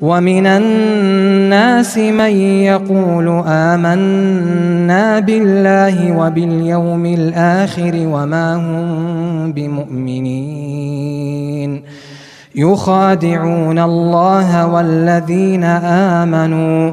ومن الناس من يقول آمنا بالله وباليوم الآخر وما هم بمؤمنين. يخادعون الله والذين آمنوا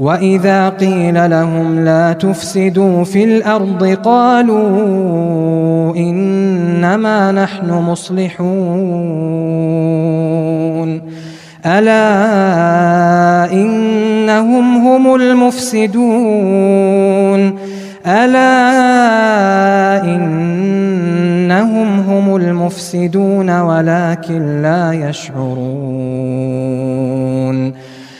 وإذا قيل لهم لا تفسدوا في الأرض قالوا إنما نحن مصلحون ألا إنهم هم المفسدون ألا إنهم هم المفسدون ولكن لا يشعرون